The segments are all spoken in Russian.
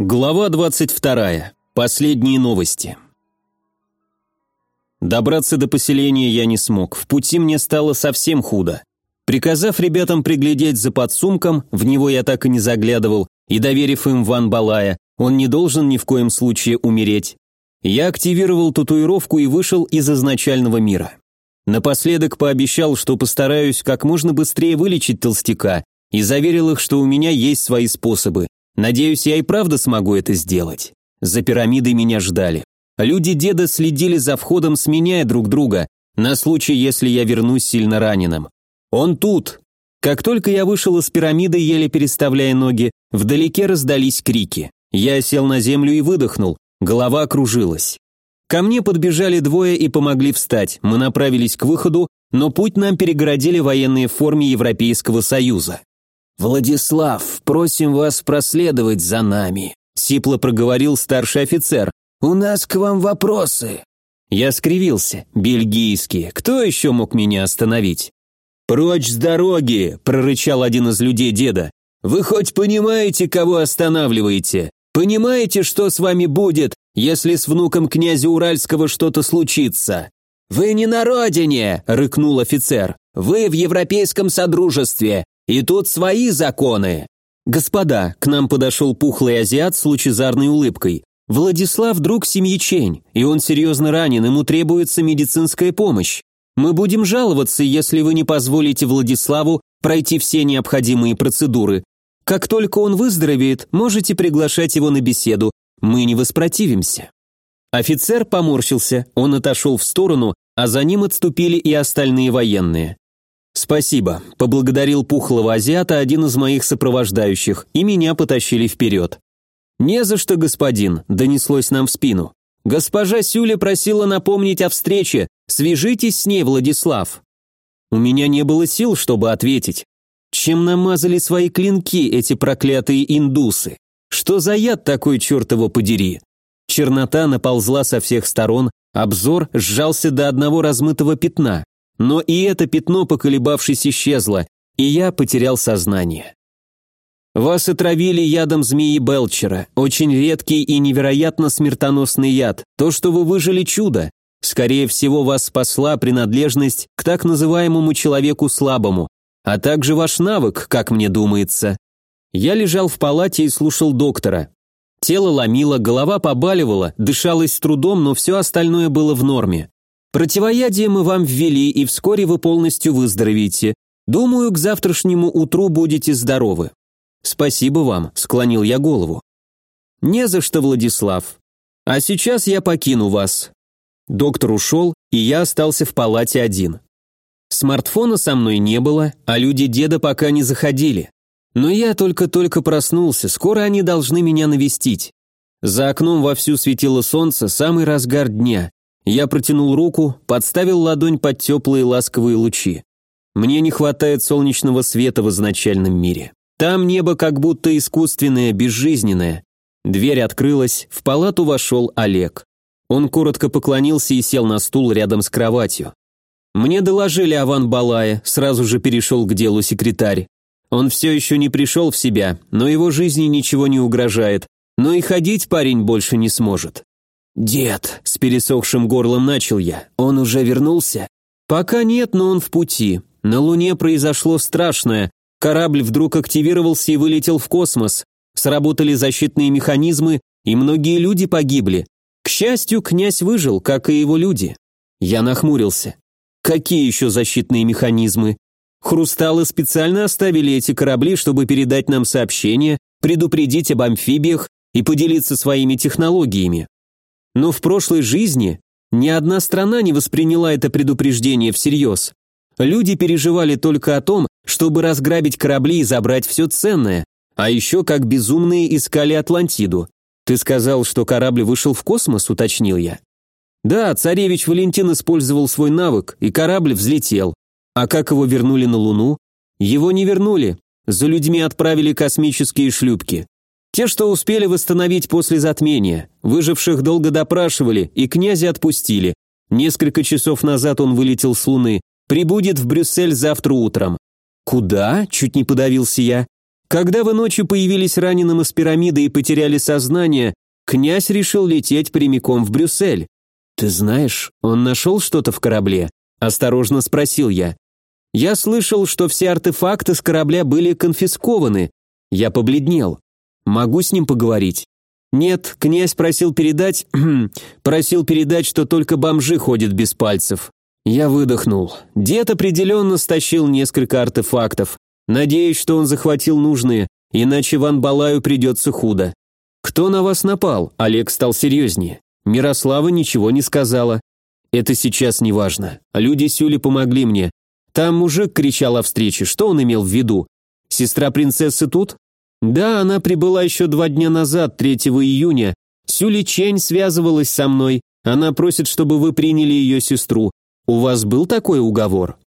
Глава 22. Последние новости. Добраться до поселения я не смог, в пути мне стало совсем худо. Приказав ребятам приглядеть за подсумком, в него я так и не заглядывал, и доверив им Ван Балая, он не должен ни в коем случае умереть, я активировал татуировку и вышел из изначального мира. Напоследок пообещал, что постараюсь как можно быстрее вылечить толстяка, и заверил их, что у меня есть свои способы, Надеюсь, я и правда смогу это сделать. За пирамидой меня ждали. Люди деда следили за входом, сменяя друг друга, на случай, если я вернусь сильно раненым. Он тут. Как только я вышел из пирамиды, еле переставляя ноги, вдалеке раздались крики. Я сел на землю и выдохнул, голова кружилась. Ко мне подбежали двое и помогли встать. Мы направились к выходу, но путь нам перегородили военные в форме Европейского Союза. «Владислав, просим вас проследовать за нами», — сипло проговорил старший офицер. «У нас к вам вопросы». Я скривился. Бельгийские. Кто еще мог меня остановить? «Прочь с дороги!» – прорычал один из людей деда. «Вы хоть понимаете, кого останавливаете? Понимаете, что с вами будет, если с внуком князя Уральского что-то случится?» «Вы не на родине!» – рыкнул офицер. «Вы в Европейском Содружестве. И тут свои законы. Господа, к нам подошел пухлый азиат с лучезарной улыбкой. Владислав друг семьи и он серьезно ранен, ему требуется медицинская помощь. Мы будем жаловаться, если вы не позволите Владиславу пройти все необходимые процедуры. Как только он выздоровеет, можете приглашать его на беседу, мы не воспротивимся». Офицер поморщился, он отошел в сторону, а за ним отступили и остальные военные. «Спасибо», – поблагодарил пухлого азиата один из моих сопровождающих, и меня потащили вперед. «Не за что, господин», – донеслось нам в спину. «Госпожа Сюля просила напомнить о встрече. Свяжитесь с ней, Владислав». У меня не было сил, чтобы ответить. Чем намазали свои клинки эти проклятые индусы? Что за яд такой, черт подери? Чернота наползла со всех сторон, обзор сжался до одного размытого пятна. Но и это пятно, поколебавшись, исчезло, и я потерял сознание. Вас отравили ядом змеи Белчера, очень редкий и невероятно смертоносный яд. То, что вы выжили, чудо. Скорее всего, вас спасла принадлежность к так называемому человеку слабому, а также ваш навык, как мне думается. Я лежал в палате и слушал доктора. Тело ломило, голова побаливала, дышалось с трудом, но все остальное было в норме. Противоядие мы вам ввели, и вскоре вы полностью выздоровеете. Думаю, к завтрашнему утру будете здоровы. Спасибо вам, склонил я голову. Не за что, Владислав. А сейчас я покину вас. Доктор ушел, и я остался в палате один. Смартфона со мной не было, а люди деда пока не заходили. Но я только-только проснулся, скоро они должны меня навестить. За окном вовсю светило солнце, самый разгар дня. Я протянул руку, подставил ладонь под теплые ласковые лучи. Мне не хватает солнечного света в изначальном мире. Там небо как будто искусственное, безжизненное. Дверь открылась, в палату вошел Олег. Он коротко поклонился и сел на стул рядом с кроватью. Мне доложили о Ван Балае, сразу же перешел к делу секретарь. Он все еще не пришел в себя, но его жизни ничего не угрожает, но и ходить парень больше не сможет. «Дед», — с пересохшим горлом начал я, — «он уже вернулся?» «Пока нет, но он в пути. На Луне произошло страшное. Корабль вдруг активировался и вылетел в космос. Сработали защитные механизмы, и многие люди погибли. К счастью, князь выжил, как и его люди». Я нахмурился. «Какие еще защитные механизмы?» Хрусталы специально оставили эти корабли, чтобы передать нам сообщения, предупредить об амфибиях и поделиться своими технологиями. Но в прошлой жизни ни одна страна не восприняла это предупреждение всерьез. Люди переживали только о том, чтобы разграбить корабли и забрать все ценное, а еще как безумные искали Атлантиду. Ты сказал, что корабль вышел в космос, уточнил я. Да, царевич Валентин использовал свой навык, и корабль взлетел. А как его вернули на Луну? Его не вернули. За людьми отправили космические шлюпки. Те, что успели восстановить после затмения. Выживших долго допрашивали, и князя отпустили. Несколько часов назад он вылетел с Луны. Прибудет в Брюссель завтра утром. «Куда?» – чуть не подавился я. Когда вы ночью появились раненым из пирамиды и потеряли сознание, князь решил лететь прямиком в Брюссель. Ты знаешь, он нашел что-то в корабле? Осторожно спросил я. Я слышал, что все артефакты с корабля были конфискованы. Я побледнел. Могу с ним поговорить? Нет, князь просил передать... просил передать, что только бомжи ходят без пальцев. Я выдохнул. Дед определенно стащил несколько артефактов. Надеюсь, что он захватил нужные, иначе Ван Балаю придется худо. Кто на вас напал? Олег стал серьезнее. Мирослава ничего не сказала. Это сейчас не важно. Люди Сюли помогли мне. Там мужик кричал о встрече. Что он имел в виду? Сестра принцессы тут? Да, она прибыла еще два дня назад, 3 июня. Сюли Чень связывалась со мной. Она просит, чтобы вы приняли ее сестру. У вас был такой уговор?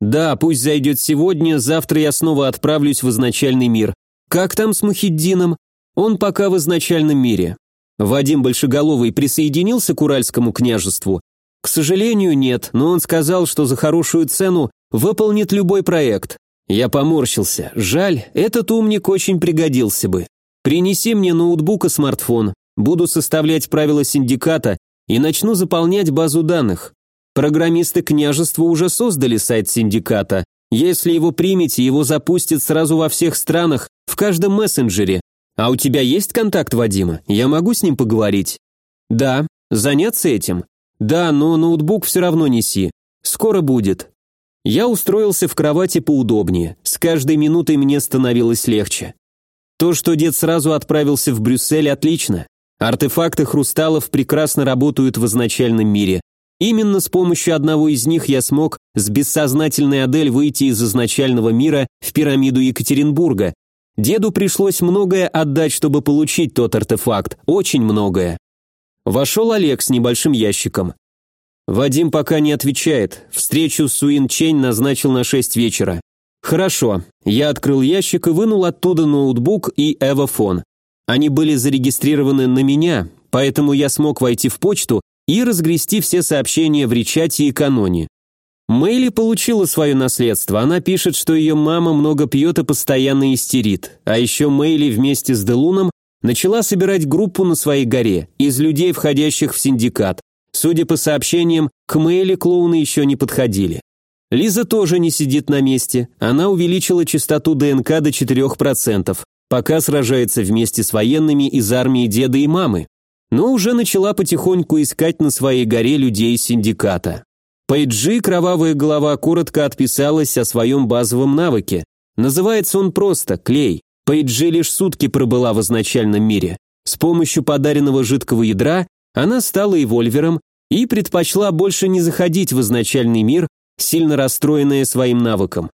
Да, пусть зайдет сегодня, завтра я снова отправлюсь в изначальный мир. Как там с Мухиддином? Он пока в изначальном мире. Вадим Большеголовый присоединился к Уральскому княжеству? К сожалению, нет, но он сказал, что за хорошую цену выполнит любой проект. Я поморщился. Жаль, этот умник очень пригодился бы. Принеси мне ноутбук и смартфон. Буду составлять правила синдиката и начну заполнять базу данных. Программисты княжества уже создали сайт синдиката. Если его примете, его запустят сразу во всех странах, в каждом мессенджере. А у тебя есть контакт Вадима? Я могу с ним поговорить? Да. Заняться этим? Да, но ноутбук все равно неси. Скоро будет. Я устроился в кровати поудобнее. С каждой минутой мне становилось легче. То, что дед сразу отправился в Брюссель, отлично. Артефакты хрусталов прекрасно работают в изначальном мире. Именно с помощью одного из них я смог с бессознательной Адель выйти из изначального мира в пирамиду Екатеринбурга. Деду пришлось многое отдать, чтобы получить тот артефакт, очень многое. Вошел Олег с небольшим ящиком. Вадим пока не отвечает. Встречу с Суин Чень назначил на 6 вечера. Хорошо. Я открыл ящик и вынул оттуда ноутбук и эвофон. Они были зарегистрированы на меня, поэтому я смог войти в почту и разгрести все сообщения в Ричате и Каноне. Мэйли получила свое наследство. Она пишет, что ее мама много пьет и постоянно истерит. А еще Мэйли вместе с Делуном начала собирать группу на своей горе из людей, входящих в синдикат. Судя по сообщениям, к Мэйли клоуны еще не подходили. Лиза тоже не сидит на месте. Она увеличила частоту ДНК до 4%, пока сражается вместе с военными из армии деда и мамы но уже начала потихоньку искать на своей горе людей синдиката. Пейджи, кровавая голова, коротко отписалась о своем базовом навыке. Называется он просто «клей». Пейджи лишь сутки пробыла в изначальном мире. С помощью подаренного жидкого ядра она стала эвольвером и предпочла больше не заходить в изначальный мир, сильно расстроенная своим навыком.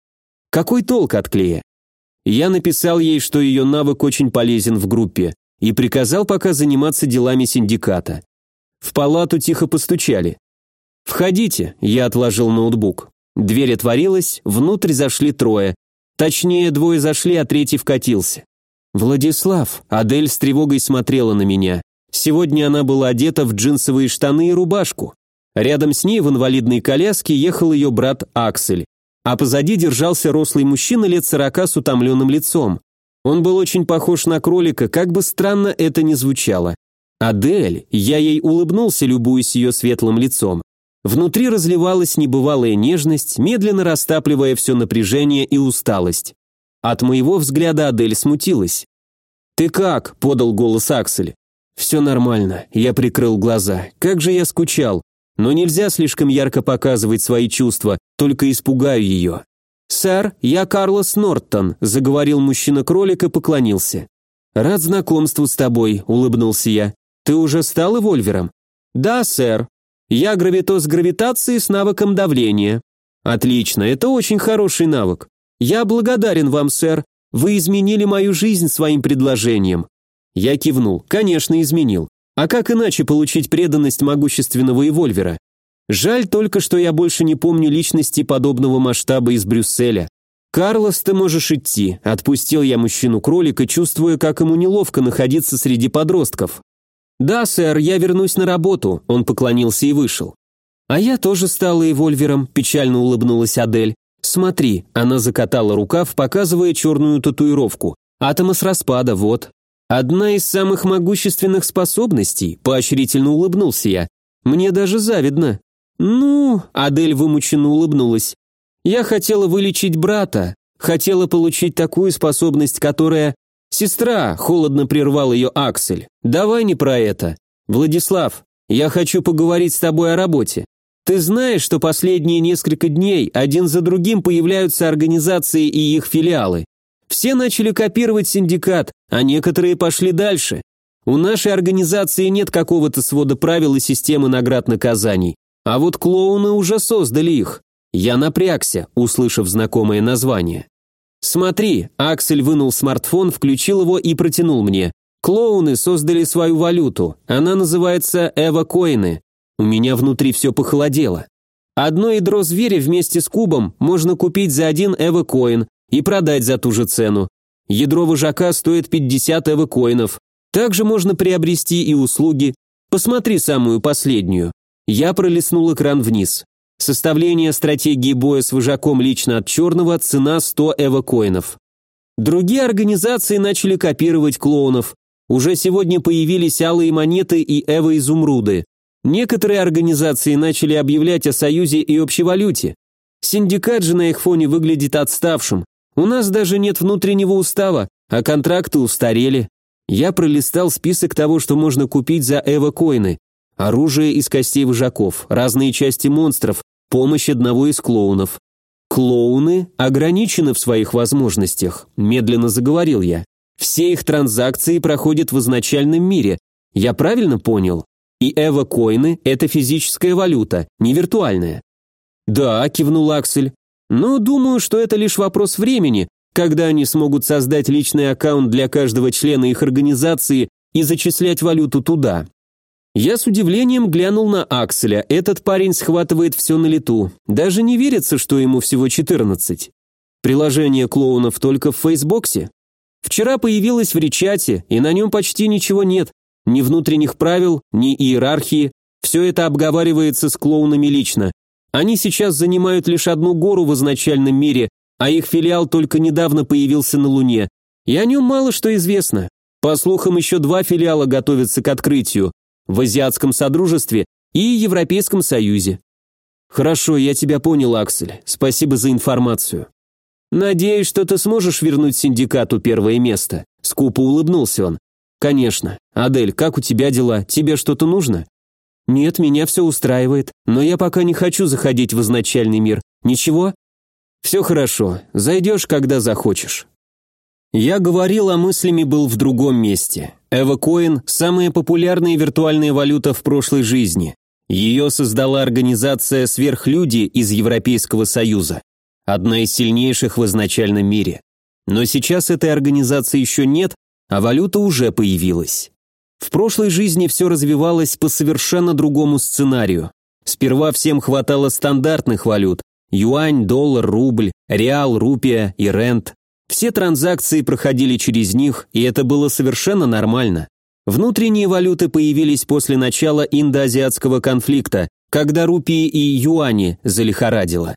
Какой толк от клея? Я написал ей, что ее навык очень полезен в группе и приказал пока заниматься делами синдиката. В палату тихо постучали. «Входите», — я отложил ноутбук. Дверь отворилась, внутрь зашли трое. Точнее, двое зашли, а третий вкатился. «Владислав», — Адель с тревогой смотрела на меня. Сегодня она была одета в джинсовые штаны и рубашку. Рядом с ней в инвалидной коляске ехал ее брат Аксель, а позади держался рослый мужчина лет сорока с утомленным лицом. Он был очень похож на кролика, как бы странно это ни звучало. Адель, я ей улыбнулся, любуясь ее светлым лицом. Внутри разливалась небывалая нежность, медленно растапливая все напряжение и усталость. От моего взгляда Адель смутилась. «Ты как?» – подал голос Аксель. «Все нормально», – я прикрыл глаза. «Как же я скучал. Но нельзя слишком ярко показывать свои чувства, только испугаю ее». «Сэр, я Карлос Норттон», – заговорил мужчина-кролик и поклонился. «Рад знакомству с тобой», – улыбнулся я. «Ты уже стал эвольвером?» «Да, сэр. Я гравитоз гравитации с навыком давления». «Отлично, это очень хороший навык. Я благодарен вам, сэр. Вы изменили мою жизнь своим предложением». Я кивнул. «Конечно, изменил. А как иначе получить преданность могущественного эвольвера? Жаль только, что я больше не помню личности подобного масштаба из Брюсселя. «Карлос, ты можешь идти», – отпустил я мужчину-кролика, чувствуя, как ему неловко находиться среди подростков. «Да, сэр, я вернусь на работу», – он поклонился и вышел. «А я тоже стала эвольвером», – печально улыбнулась Адель. «Смотри», она закатала рукав, показывая черную татуировку. «Атомос распада, вот». «Одна из самых могущественных способностей», – поощрительно улыбнулся я. «Мне даже завидно». «Ну», – Адель вымученно улыбнулась. «Я хотела вылечить брата, хотела получить такую способность, которая...» «Сестра», – холодно прервал ее Аксель. «Давай не про это. Владислав, я хочу поговорить с тобой о работе. Ты знаешь, что последние несколько дней один за другим появляются организации и их филиалы. Все начали копировать синдикат, а некоторые пошли дальше. У нашей организации нет какого-то свода правил и системы наград-наказаний. А вот клоуны уже создали их. Я напрягся, услышав знакомое название. «Смотри», Аксель вынул смартфон, включил его и протянул мне. «Клоуны создали свою валюту. Она называется Эва-коины. У меня внутри все похолодело. Одно ядро зверя вместе с кубом можно купить за один Эва-коин и продать за ту же цену. Ядро вожака стоит 50 Эва-коинов. Также можно приобрести и услуги. Посмотри самую последнюю. Я пролистнул экран вниз. Составление стратегии боя с вожаком лично от черного, цена 100 эвокоинов. Другие организации начали копировать клоунов. Уже сегодня появились алые монеты и эво-изумруды. Некоторые организации начали объявлять о союзе и общей валюте. Синдикат же на их фоне выглядит отставшим. У нас даже нет внутреннего устава, а контракты устарели. Я пролистал список того, что можно купить за эво-коины. Оружие из костей вожаков, разные части монстров, помощь одного из клоунов. Клоуны ограничены в своих возможностях, медленно заговорил я. Все их транзакции проходят в изначальном мире. Я правильно понял? И эво-коины – это физическая валюта, не виртуальная. Да, кивнул Аксель. Но думаю, что это лишь вопрос времени, когда они смогут создать личный аккаунт для каждого члена их организации и зачислять валюту туда. Я с удивлением глянул на Акселя. Этот парень схватывает все на лету. Даже не верится, что ему всего 14. Приложение клоунов только в Фейсбоксе. Вчера появилось в Ричате, и на нем почти ничего нет. Ни внутренних правил, ни иерархии. Все это обговаривается с клоунами лично. Они сейчас занимают лишь одну гору в изначальном мире, а их филиал только недавно появился на Луне. И о нем мало что известно. По слухам, еще два филиала готовятся к открытию в Азиатском Содружестве и Европейском Союзе. Хорошо, я тебя понял, Аксель. Спасибо за информацию. Надеюсь, что ты сможешь вернуть синдикату первое место. Скупо улыбнулся он. «Конечно. Адель, как у тебя дела? Тебе что-то нужно?» «Нет, меня все устраивает, но я пока не хочу заходить в изначальный мир. Ничего?» «Все хорошо. Зайдешь, когда захочешь». Я говорил, а мыслями был в другом месте. Эвокоин – самая популярная виртуальная валюта в прошлой жизни. Ее создала организация «Сверхлюди» из Европейского Союза. Одна из сильнейших в изначальном мире. Но сейчас этой организации еще нет, а валюта уже появилась. В прошлой жизни все развивалось по совершенно другому сценарию. Сперва всем хватало стандартных валют – юань, доллар, рубль, реал, рупия и рент. Все транзакции проходили через них, и это было совершенно нормально. Внутренние валюты появились после начала индоазиатского конфликта, когда рупии и юани залихорадило.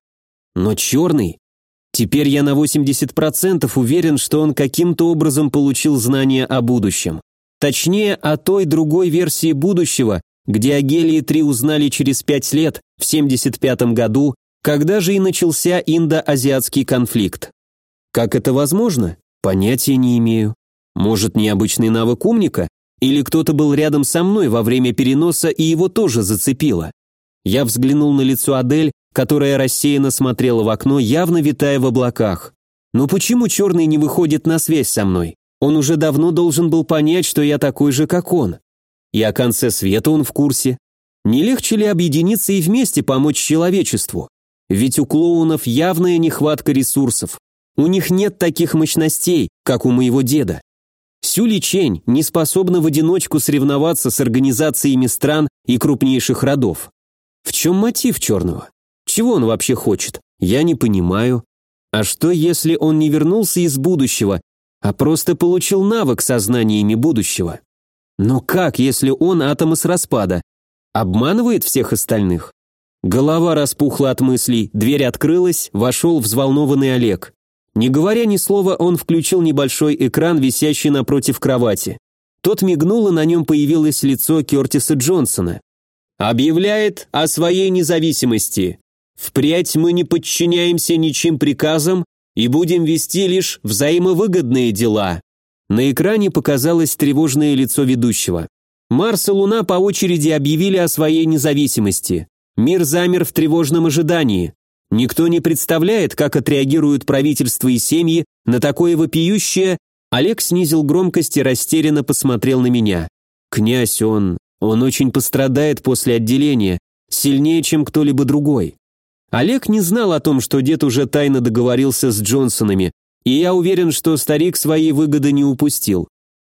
Но черный Теперь я на 80% уверен, что он каким-то образом получил знания о будущем. Точнее, о той другой версии будущего, где о Гелии-3 узнали через 5 лет, в 75 году, когда же и начался индо-азиатский конфликт. Как это возможно? Понятия не имею. Может, необычный навык умника? Или кто-то был рядом со мной во время переноса и его тоже зацепило? Я взглянул на лицо Адель которая рассеянно смотрела в окно, явно витая в облаках. «Но почему черный не выходит на связь со мной? Он уже давно должен был понять, что я такой же, как он. И о конце света он в курсе. Не легче ли объединиться и вместе помочь человечеству? Ведь у клоунов явная нехватка ресурсов. У них нет таких мощностей, как у моего деда. Сюли Чень не способна в одиночку соревноваться с организациями стран и крупнейших родов. В чем мотив черного? Чего он вообще хочет? Я не понимаю. А что, если он не вернулся из будущего, а просто получил навык со знаниями будущего? Но как, если он атом из распада? Обманывает всех остальных? Голова распухла от мыслей, дверь открылась, вошел взволнованный Олег. Не говоря ни слова, он включил небольшой экран, висящий напротив кровати. Тот мигнул, и на нем появилось лицо Кертиса Джонсона. «Объявляет о своей независимости. Впредь мы не подчиняемся ничьим приказам и будем вести лишь взаимовыгодные дела». На экране показалось тревожное лицо ведущего. Марс и Луна по очереди объявили о своей независимости. Мир замер в тревожном ожидании. Никто не представляет, как отреагируют правительства и семьи на такое вопиющее. Олег снизил громкость и растерянно посмотрел на меня. Князь, он... он очень пострадает после отделения, сильнее, чем кто-либо другой. Олег не знал о том, что дед уже тайно договорился с Джонсонами, и я уверен, что старик своей выгоды не упустил.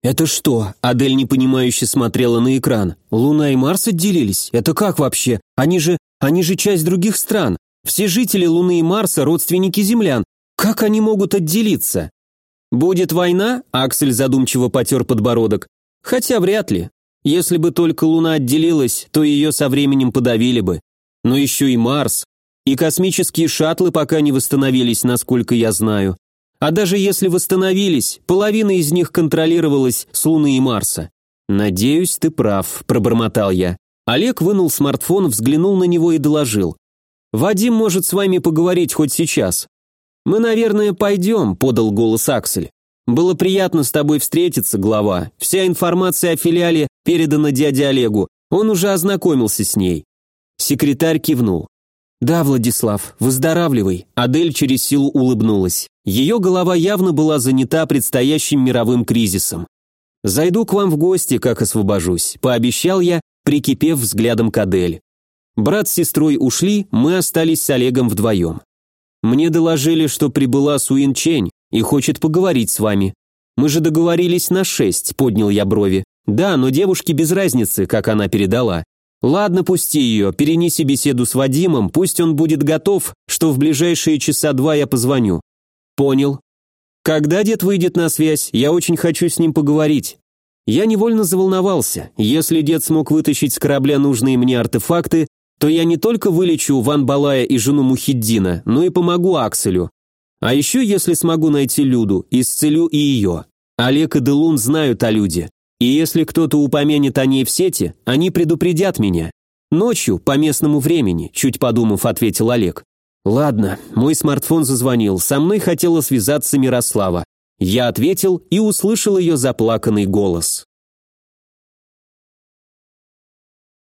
«Это что?» – Адель непонимающе смотрела на экран. «Луна и Марс отделились? Это как вообще? Они же... они же часть других стран. Все жители Луны и Марса – родственники землян. Как они могут отделиться?» «Будет война?» – Аксель задумчиво потер подбородок. «Хотя вряд ли. Если бы только Луна отделилась, то ее со временем подавили бы. Но еще и Марс. И космические шаттлы пока не восстановились, насколько я знаю. А даже если восстановились, половина из них контролировалась с Луны и Марса. «Надеюсь, ты прав», – пробормотал я. Олег вынул смартфон, взглянул на него и доложил. «Вадим может с вами поговорить хоть сейчас». «Мы, наверное, пойдем», – подал голос Аксель. «Было приятно с тобой встретиться, глава. Вся информация о филиале передана дяде Олегу. Он уже ознакомился с ней». Секретарь кивнул. «Да, Владислав, выздоравливай», – Адель через силу улыбнулась. Ее голова явно была занята предстоящим мировым кризисом. «Зайду к вам в гости, как освобожусь», – пообещал я, прикипев взглядом к Адель. Брат с сестрой ушли, мы остались с Олегом вдвоем. Мне доложили, что прибыла Суин Чень и хочет поговорить с вами. Мы же договорились на шесть, поднял я брови. Да, но девушке без разницы, как она передала. Ладно, пусти ее, перенеси беседу с Вадимом, пусть он будет готов, что в ближайшие часа два я позвоню. Понял. Когда дед выйдет на связь, я очень хочу с ним поговорить. Я невольно заволновался. Если дед смог вытащить с корабля нужные мне артефакты, то я не только вылечу Ван Балая и жену Мухиддина, но и помогу Акселю. А еще, если смогу найти Люду, исцелю и ее. Олег и Делун знают о Люде. И если кто-то упомянет о ней в сети, они предупредят меня. Ночью, по местному времени, чуть подумав, ответил Олег. Ладно, мой смартфон зазвонил, со мной хотела связаться Мирослава. Я ответил и услышал ее заплаканный голос.